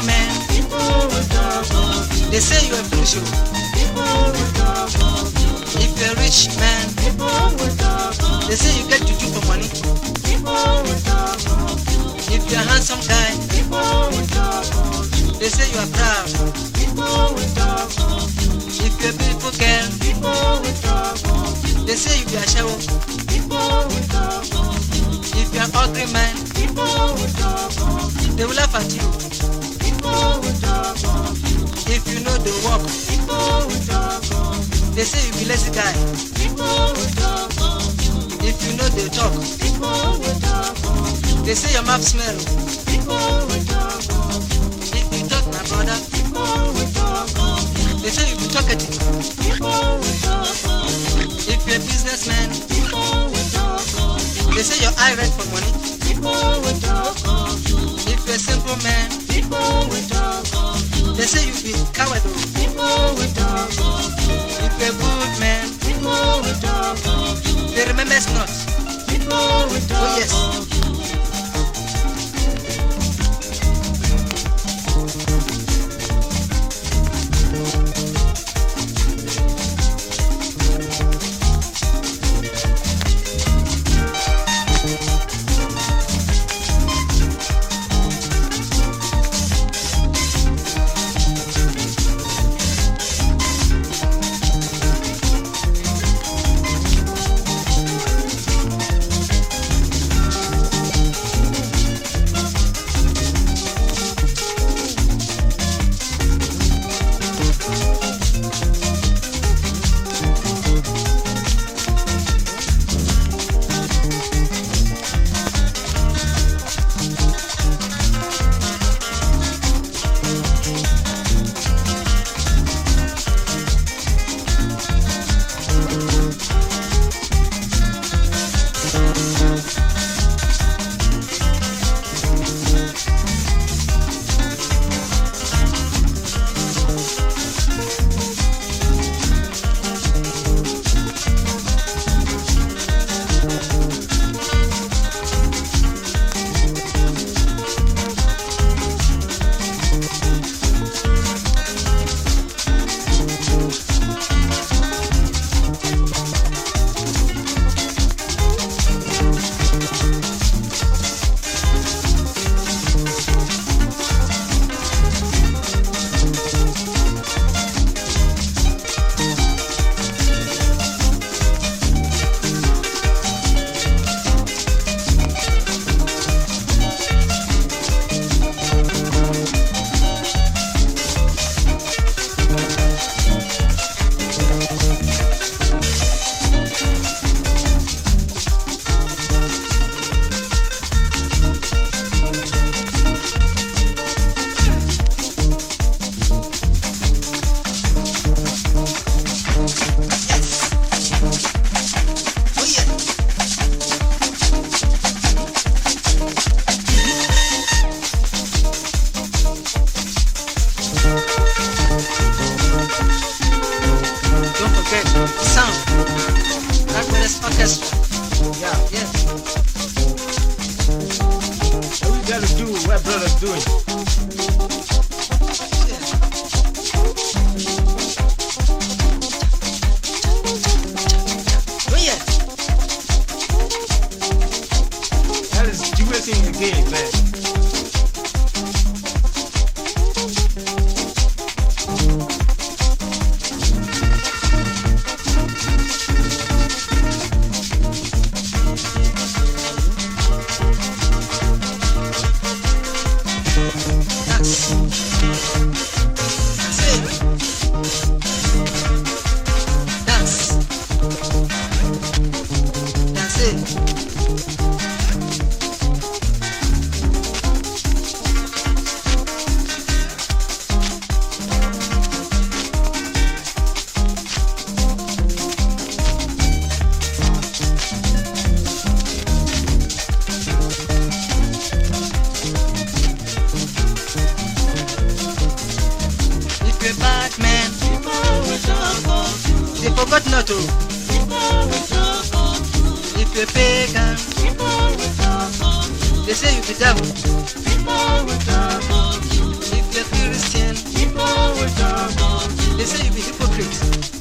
government. They say you are foolish. People you. If you're rich man. They say you get to do for money. People you. If you're handsome guy. They say you are proud. People you. If you're beautiful girl. They say you be a shower. People you. If you're ugly man. They will laugh at you. If you know the work, they say you be lazy guy. If you know the talk, they say your mouth smell. If you talk, my brother, they say you be talkative. If you're a businessman, they say your eye red for money. If you're a simple man, they say you be coward. oh. If you're a good man, they remember us not. Oh yes. Oh Oh, that is duetting again, man. coconut o. If you're pagan. They say you be devil. If you're Christian. They say you be hypocrite.